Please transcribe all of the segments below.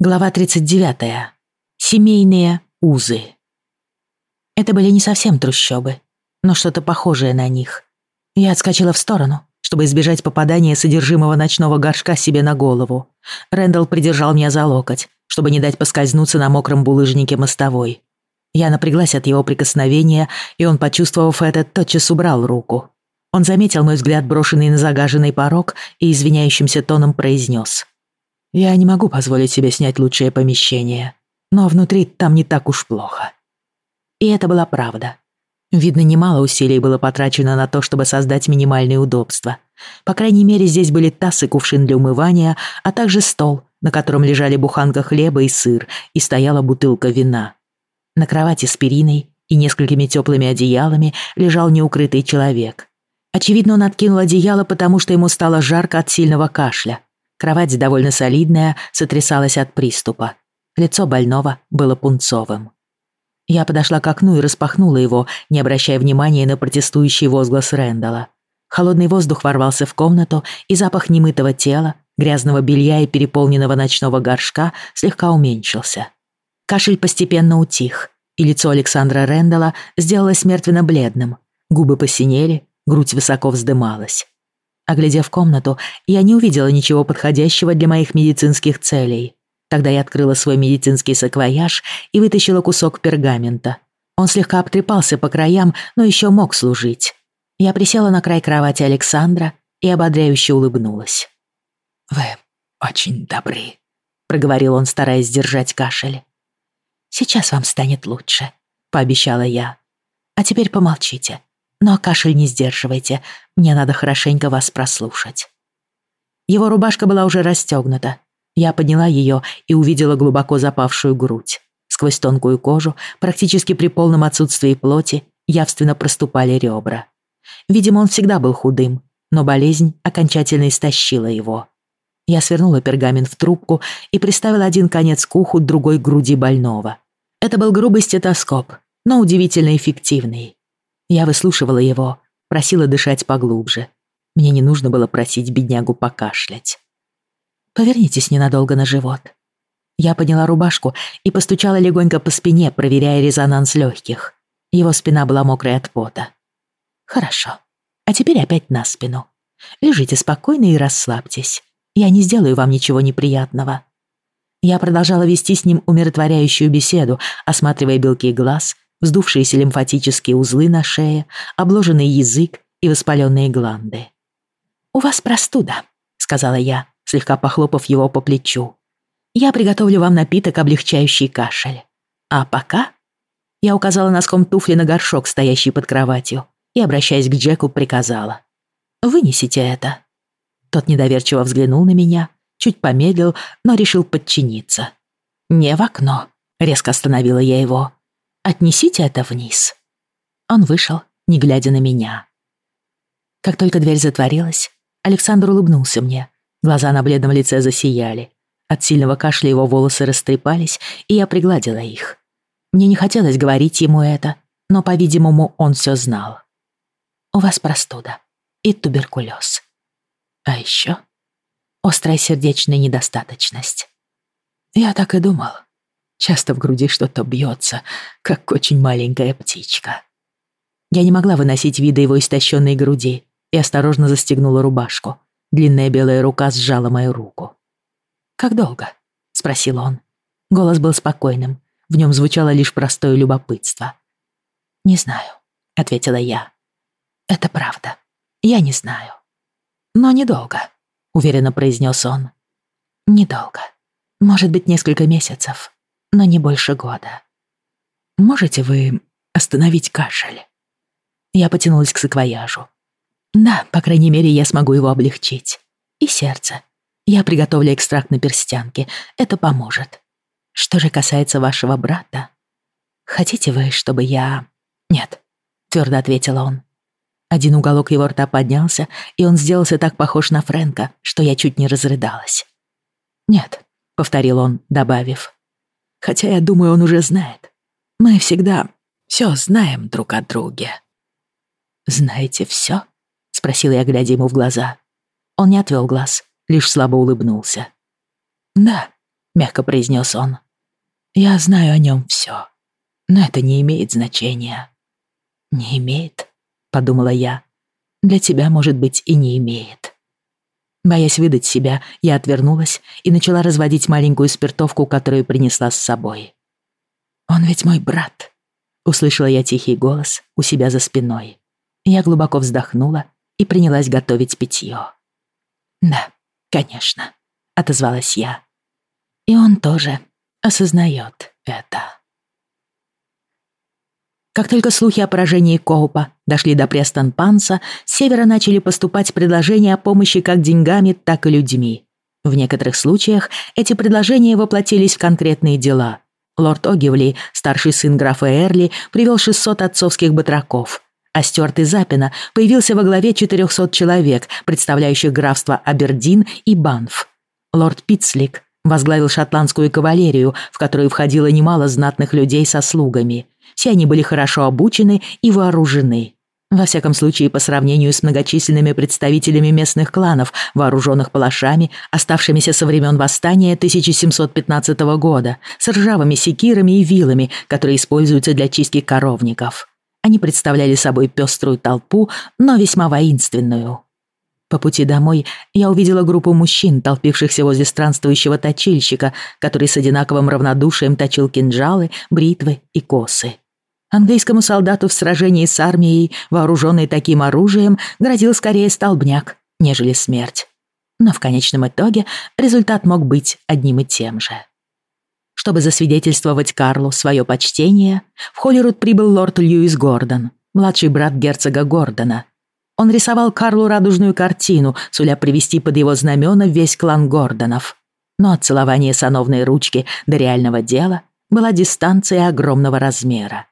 Глава 39. Семейные узы. Это были не совсем трущобы, но что-то похожее на них. Я отскочила в сторону, чтобы избежать попадания содержимого ночного горшка себе на голову. Рэндалл придержал меня за локоть, чтобы не дать поскользнуться на мокром булыжнике мостовой. Я напряглась от его прикосновения, и он, почувствовав это, тотчас убрал руку. Он заметил мой взгляд, брошенный на загаженный порог, и извиняющимся тоном произнес — я не могу позволить себе снять лучшее помещение, но внутри там не так уж плохо. И это была правда. Видно, немало усилий было потрачено на то, чтобы создать минимальные удобства. По крайней мере, здесь были таз и кувшин для умывания, а также стол, на котором лежали буханка хлеба и сыр, и стояла бутылка вина. На кровати с периной и несколькими теплыми одеялами лежал неукрытый человек. Очевидно, он откинул одеяло, потому что ему стало жарко от сильного кашля. Кровать довольно солидная, сотрясалась от приступа. Лицо больного было пунцовым. Я подошла к окну и распахнула его, не обращая внимания на протестующий возглас Рэндала. Холодный воздух ворвался в комнату, и запах немытого тела, грязного белья и переполненного ночного горшка слегка уменьшился. Кашель постепенно утих, и лицо Александра Рэндала сделалось мертвенно-бледным. Губы посинели, грудь высоко вздымалась. Оглядев комнату, я не увидела ничего подходящего для моих медицинских целей. Тогда я открыла свой медицинский саквояж и вытащила кусок пергамента. Он слегка обтрепался по краям, но еще мог служить. Я присела на край кровати Александра и ободряюще улыбнулась. «Вы очень добры», — проговорил он, стараясь сдержать кашель. «Сейчас вам станет лучше», — пообещала я. «А теперь помолчите. Но кашель не сдерживайте, мне надо хорошенько вас прослушать». Его рубашка была уже расстегнута. Я подняла ее и увидела глубоко запавшую грудь. Сквозь тонкую кожу, практически при полном отсутствии плоти, явственно проступали ребра. Видимо, он всегда был худым, но болезнь окончательно истощила его. Я свернула пергамент в трубку и приставила один конец к уху, другой груди больного. Это был грубый стетоскоп, но удивительно эффективный. Я выслушивала его, просила дышать поглубже. Мне не нужно было просить беднягу покашлять. «Повернитесь ненадолго на живот». Я подняла рубашку и постучала легонько по спине, проверяя резонанс легких. Его спина была мокрая от пота. «Хорошо. А теперь опять на спину. Лежите спокойно и расслабьтесь. Я не сделаю вам ничего неприятного». Я продолжала вести с ним умиротворяющую беседу, осматривая белки глаз вздувшиеся лимфатические узлы на шее, обложенный язык и воспаленные гланды. «У вас простуда», — сказала я, слегка похлопав его по плечу. «Я приготовлю вам напиток, облегчающий кашель. А пока...» Я указала носком туфли на горшок, стоящий под кроватью, и, обращаясь к Джеку, приказала. «Вынесите это». Тот недоверчиво взглянул на меня, чуть помедлил, но решил подчиниться. «Не в окно», — резко остановила я его. Отнесите это вниз». Он вышел, не глядя на меня. Как только дверь затворилась, Александр улыбнулся мне. Глаза на бледном лице засияли. От сильного кашля его волосы растрепались, и я пригладила их. Мне не хотелось говорить ему это, но, по-видимому, он все знал. «У вас простуда и туберкулез. А еще острая сердечная недостаточность». Я так и думал. Часто в груди что-то бьется, как очень маленькая птичка. Я не могла выносить вида его истощенной груди и осторожно застегнула рубашку. Длинная белая рука сжала мою руку. «Как долго?» — спросил он. Голос был спокойным, в нем звучало лишь простое любопытство. «Не знаю», — ответила я. «Это правда. Я не знаю». «Но недолго», — уверенно произнес он. «Недолго. Может быть, несколько месяцев но не больше года. Можете вы остановить кашель?» Я потянулась к саквояжу. «Да, по крайней мере, я смогу его облегчить. И сердце. Я приготовлю экстракт на перстянке. Это поможет. Что же касается вашего брата, хотите вы, чтобы я...» «Нет», — твердо ответил он. Один уголок его рта поднялся, и он сделался так похож на Фрэнка, что я чуть не разрыдалась. «Нет», — повторил он, добавив, Хотя я думаю, он уже знает. Мы всегда все знаем друг о друге. «Знаете все?» — спросила я, глядя ему в глаза. Он не отвел глаз, лишь слабо улыбнулся. «Да», — мягко произнес он. «Я знаю о нем все, но это не имеет значения». «Не имеет», — подумала я. «Для тебя, может быть, и не имеет». Боясь выдать себя, я отвернулась и начала разводить маленькую спиртовку, которую принесла с собой. «Он ведь мой брат», — услышала я тихий голос у себя за спиной. Я глубоко вздохнула и принялась готовить питье. «Да, конечно», — отозвалась я. «И он тоже осознает это». Как только слухи о поражении Коупа дошли до Престон-Панса, с севера начали поступать предложения о помощи как деньгами, так и людьми. В некоторых случаях эти предложения воплотились в конкретные дела. Лорд Огивли, старший сын графа Эрли, привел 600 отцовских батраков, а Стюарт из Апина появился во главе 400 человек, представляющих графство Абердин и Банф. Лорд Питслик возглавил шотландскую кавалерию, в которую входило немало знатных людей со слугами. Все они были хорошо обучены и вооружены. Во всяком случае, по сравнению с многочисленными представителями местных кланов, вооруженных палашами, оставшимися со времен восстания 1715 года, с ржавыми секирами и вилами, которые используются для чистки коровников. Они представляли собой пеструю толпу, но весьма воинственную. По пути домой я увидела группу мужчин, толпившихся возле странствующего точильщика, который с одинаковым равнодушием точил кинжалы, бритвы и косы. Английскому солдату в сражении с армией, вооруженной таким оружием, грозил скорее столбняк, нежели смерть. Но в конечном итоге результат мог быть одним и тем же. Чтобы засвидетельствовать Карлу свое почтение, в Холлируд прибыл лорд Льюис Гордон, младший брат герцога Гордона. Он рисовал Карлу радужную картину, суля привести под его знамена весь клан Гордонов. Но от целования сановной ручки до реального дела была дистанция огромного размера.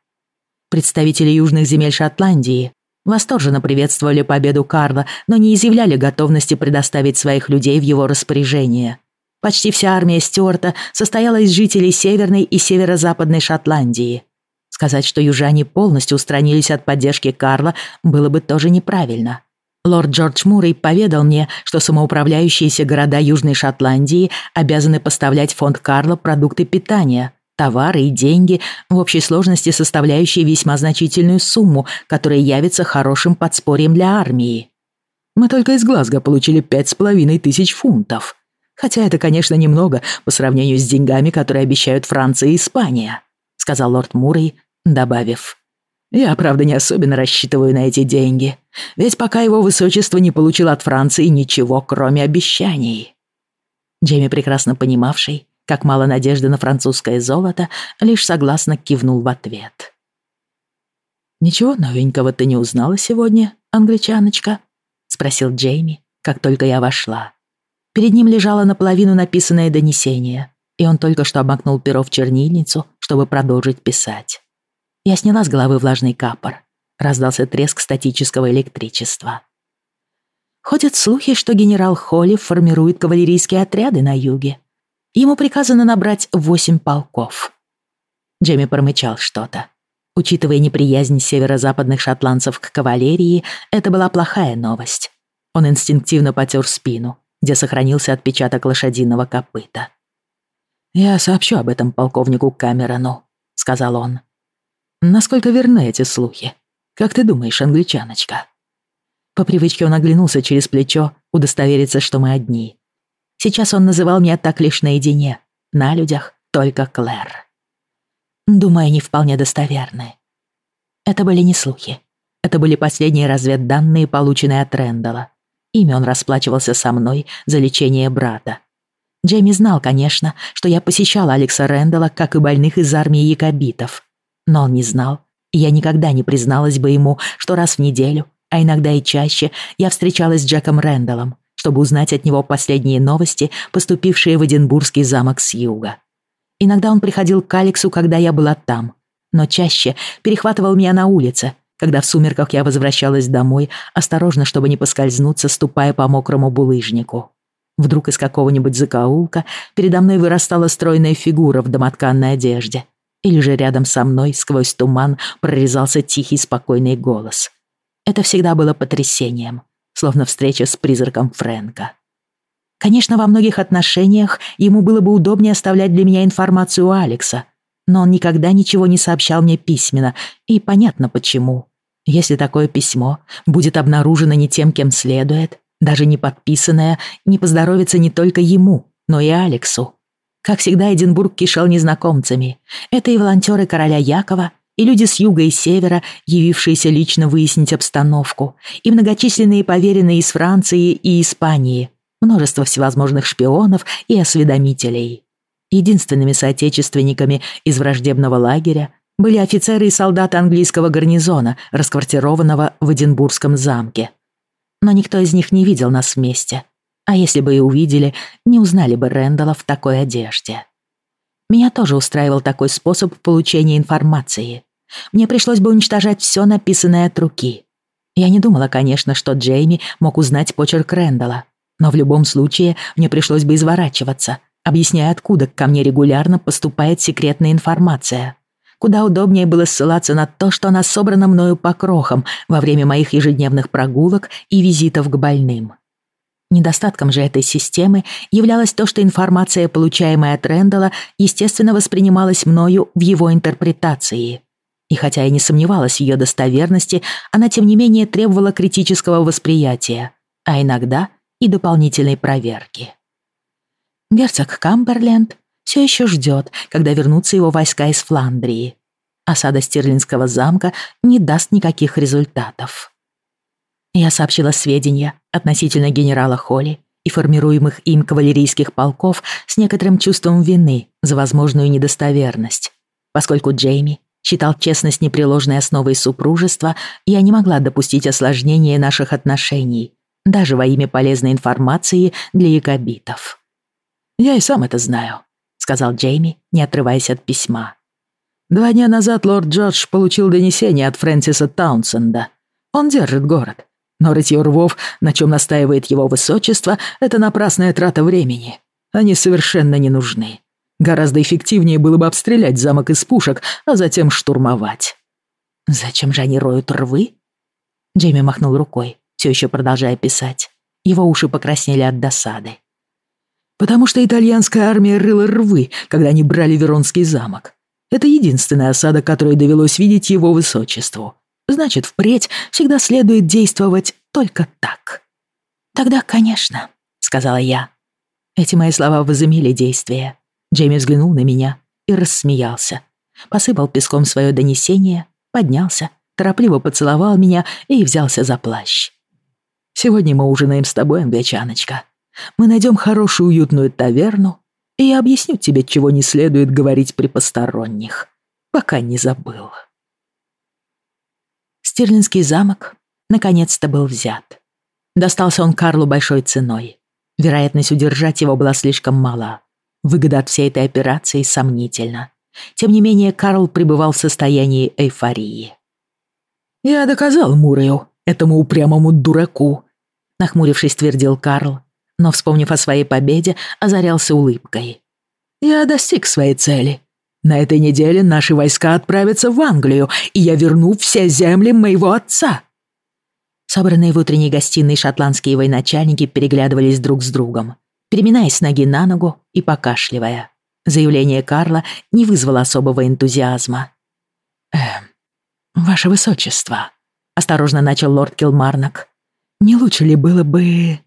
Представители южных земель Шотландии восторженно приветствовали победу Карла, но не изъявляли готовности предоставить своих людей в его распоряжение. Почти вся армия Стюарта состояла из жителей Северной и Северо-Западной Шотландии. Сказать, что южане полностью устранились от поддержки Карла, было бы тоже неправильно. Лорд Джордж Мурray поведал мне, что самоуправляющиеся города Южной Шотландии обязаны поставлять фонд Карла продукты питания, товары и деньги, в общей сложности составляющие весьма значительную сумму, которая явится хорошим подспорьем для армии. Мы только из Глазго получили пять с половиной тысяч фунтов. Хотя это, конечно, немного по сравнению с деньгами, которые обещают Франция и Испания», — сказал лорд Мурray, добавив. «Я, правда, не особенно рассчитываю на эти деньги, ведь пока его высочество не получил от Франции ничего, кроме обещаний». Джейми, прекрасно понимавший, как мало надежды на французское золото, лишь согласно кивнул в ответ. «Ничего новенького ты не узнала сегодня, англичаночка?» — спросил Джейми, как только я вошла. Перед ним лежало наполовину написанное донесение, и он только что обмакнул перо в чернильницу, чтобы продолжить писать. Я сняла с головы влажный капор. Раздался треск статического электричества. Ходят слухи, что генерал Холли формирует кавалерийские отряды на юге. Ему приказано набрать восемь полков. Джемми промычал что-то. Учитывая неприязнь северо-западных шотландцев к кавалерии, это была плохая новость. Он инстинктивно потер спину, где сохранился отпечаток лошадиного копыта. «Я сообщу об этом полковнику Камерону», — сказал он. «Насколько верны эти слухи? Как ты думаешь, англичаночка?» По привычке он оглянулся через плечо, удостовериться, что мы одни. Сейчас он называл меня так лишь наедине. На людях только Клэр. Думаю, они вполне достоверны. Это были не слухи. Это были последние разведданные, полученные от Рэндала. Ими он расплачивался со мной за лечение брата. Джейми знал, конечно, что я посещала Алекса Рэндала, как и больных из армии якобитов. Но он не знал, и я никогда не призналась бы ему, что раз в неделю, а иногда и чаще, я встречалась с Джеком Рэндаллом, чтобы узнать от него последние новости, поступившие в Эдинбургский замок с юга. Иногда он приходил к Алексу, когда я была там, но чаще перехватывал меня на улице, когда в сумерках я возвращалась домой, осторожно, чтобы не поскользнуться, ступая по мокрому булыжнику. Вдруг из какого-нибудь закоулка передо мной вырастала стройная фигура в домотканной одежде. Или же рядом со мной, сквозь туман, прорезался тихий спокойный голос. Это всегда было потрясением, словно встреча с призраком Фрэнка. Конечно, во многих отношениях ему было бы удобнее оставлять для меня информацию у Алекса, но он никогда ничего не сообщал мне письменно, и понятно почему. Если такое письмо будет обнаружено не тем, кем следует, даже не подписанное, не поздоровится не только ему, но и Алексу. Как всегда, Эдинбург кишел незнакомцами. Это и волонтеры короля Якова, и люди с юга и севера, явившиеся лично выяснить обстановку, и многочисленные поверенные из Франции и Испании, множество всевозможных шпионов и осведомителей. Единственными соотечественниками из враждебного лагеря были офицеры и солдаты английского гарнизона, расквартированного в Эдинбургском замке. Но никто из них не видел нас вместе. А если бы и увидели, не узнали бы Рэндалла в такой одежде. Меня тоже устраивал такой способ получения информации. Мне пришлось бы уничтожать все написанное от руки. Я не думала, конечно, что Джейми мог узнать почерк Рэндалла. Но в любом случае мне пришлось бы изворачиваться, объясняя, откуда ко мне регулярно поступает секретная информация. Куда удобнее было ссылаться на то, что она собрана мною по крохам во время моих ежедневных прогулок и визитов к больным. Недостатком же этой системы являлось то, что информация, получаемая от Рэндалла, естественно воспринималась мною в его интерпретации. И хотя я не сомневалась в ее достоверности, она тем не менее требовала критического восприятия, а иногда и дополнительной проверки. Герцог Камберленд все еще ждет, когда вернутся его войска из Фландрии. Осада Стерлинского замка не даст никаких результатов. Я сообщила сведения относительно генерала Холли и формируемых им кавалерийских полков с некоторым чувством вины за возможную недостоверность. Поскольку Джейми считал честность непреложной основой супружества, я не могла допустить осложнения наших отношений, даже во имя полезной информации для якобитов. «Я и сам это знаю», — сказал Джейми, не отрываясь от письма. «Два дня назад лорд Джордж получил донесение от Фрэнсиса Таунсенда. Он держит город, но рытье рвов, на чем настаивает его высочество, это напрасная трата времени. Они совершенно не нужны. Гораздо эффективнее было бы обстрелять замок из пушек, а затем штурмовать. Зачем же они роют рвы? Джейми махнул рукой, все еще продолжая писать. Его уши покраснели от досады. Потому что итальянская армия рыла рвы, когда они брали Веронский замок. Это единственная осада, которую довелось видеть его высочеству. Значит, впредь всегда следует действовать только так. «Тогда, конечно», — сказала я. Эти мои слова возымели действие. Джейми взглянул на меня и рассмеялся. Посыпал песком свое донесение, поднялся, торопливо поцеловал меня и взялся за плащ. «Сегодня мы ужинаем с тобой, англичаночка. Мы найдем хорошую уютную таверну, и я объясню тебе, чего не следует говорить при посторонних, пока не забыл». Стерлинский замок наконец-то был взят. Достался он Карлу большой ценой. Вероятность удержать его была слишком мала. Выгода от всей этой операции сомнительна. Тем не менее, Карл пребывал в состоянии эйфории. «Я доказал Мурею, этому упрямому дураку», — нахмурившись, твердил Карл, но, вспомнив о своей победе, озарялся улыбкой. «Я достиг своей цели. На этой неделе наши войска отправятся в Англию, и я верну все земли моего отца». Собранные в утренней гостиной шотландские военачальники переглядывались друг с другом, переминаясь ноги на ногу и покашливая. Заявление Карла не вызвало особого энтузиазма. «Эм, ваше высочество», — осторожно начал лорд Килмарнок, «не лучше ли было бы...»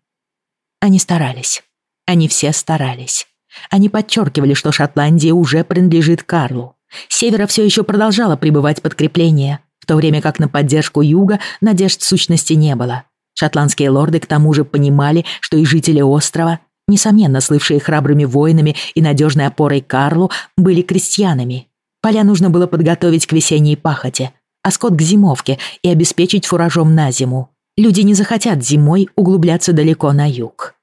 Они старались. Они все старались. Они подчеркивали, что Шотландия уже принадлежит Карлу. С севера все еще продолжало прибывать подкрепление, в то время как на поддержку юга надежд в сущности не было. Шотландские лорды к тому же понимали, что и жители острова, несомненно слывшие храбрыми воинами и надежной опорой Карлу, были крестьянами. Поля нужно было подготовить к весенней пахоте, а скот к зимовке и обеспечить фуражом на зиму. Люди не захотят зимой углубляться далеко на юг.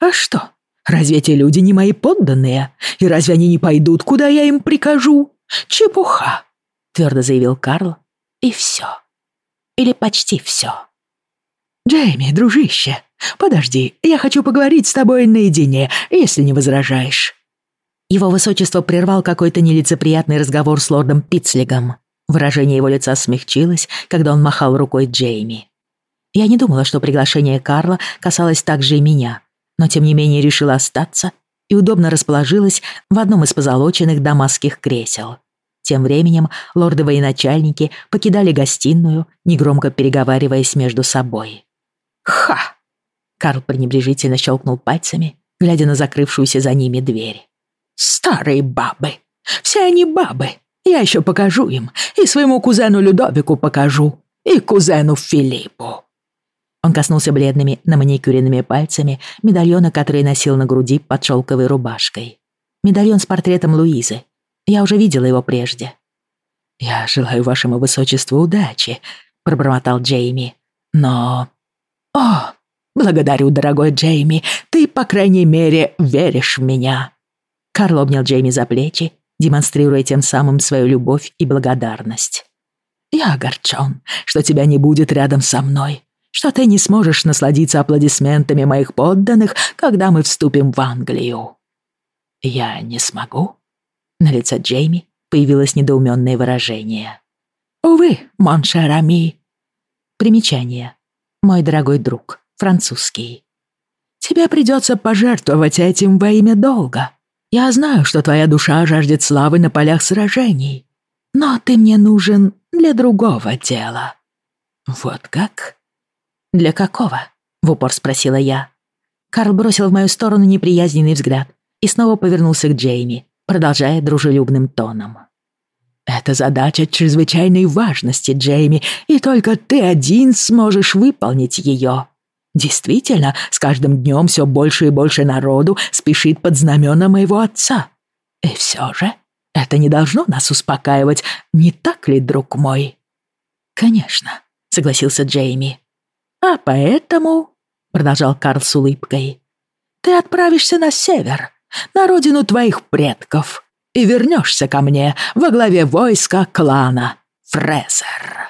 А что? Разве эти люди не мои подданные? И разве они не пойдут, куда я им прикажу? Чепуха!» Твердо заявил Карл. И все. Или почти все. «Джейми, дружище, подожди, я хочу поговорить с тобой наедине, если не возражаешь». Его высочество прервал какой-то нелицеприятный разговор с лордом Питслигом. Выражение его лица смягчилось, когда он махал рукой Джейми. Я не думала, что приглашение Карла касалось также и меня, но тем не менее решила остаться и удобно расположилась в одном из позолоченных дамасских кресел. Тем временем лорды-военачальники покидали гостиную, негромко переговариваясь между собой. «Ха!» Карл пренебрежительно щелкнул пальцами, глядя на закрывшуюся за ними дверь. «Старые бабы! Все они бабы! Я еще покажу им, и своему кузену Людовику покажу, и кузену Филиппу!» Он коснулся бледными, наманикюренными пальцами медальона, который носил на груди под шелковой рубашкой. Медальон с портретом Луизы. Я уже видела его прежде. «Я желаю вашему высочеству удачи», — пробормотал Джейми. «Но...» «О, благодарю, дорогой Джейми, ты, по крайней мере, веришь в меня». Карл обнял Джейми за плечи, демонстрируя тем самым свою любовь и благодарность. «Я огорчен, что тебя не будет рядом со мной, что ты не сможешь насладиться аплодисментами моих подданных, когда мы вступим в Англию». «Я не смогу?» На лице Джейми появилось недоуменное выражение. «Увы, моншер Ами». Примечание. Мой дорогой друг, французский. «Тебе придется пожертвовать этим во имя долга. Я знаю, что твоя душа жаждет славы на полях сражений, но ты мне нужен для другого дела». «Вот как?» «Для какого?» — в упор спросила я. Карл бросил в мою сторону неприязненный взгляд и снова повернулся к Джейми, продолжая дружелюбным тоном. «Это задача чрезвычайной важности, Джейми, и только ты один сможешь выполнить ее. Действительно, с каждым днем все больше и больше народу спешит под знамена моего отца. И все же это не должно нас успокаивать, не так ли, друг мой?» «Конечно», — согласился Джейми. «А поэтому», — продолжал Карл с улыбкой, — «ты отправишься на север, на родину твоих предков, и вернешься ко мне во главе войска клана Фрезер.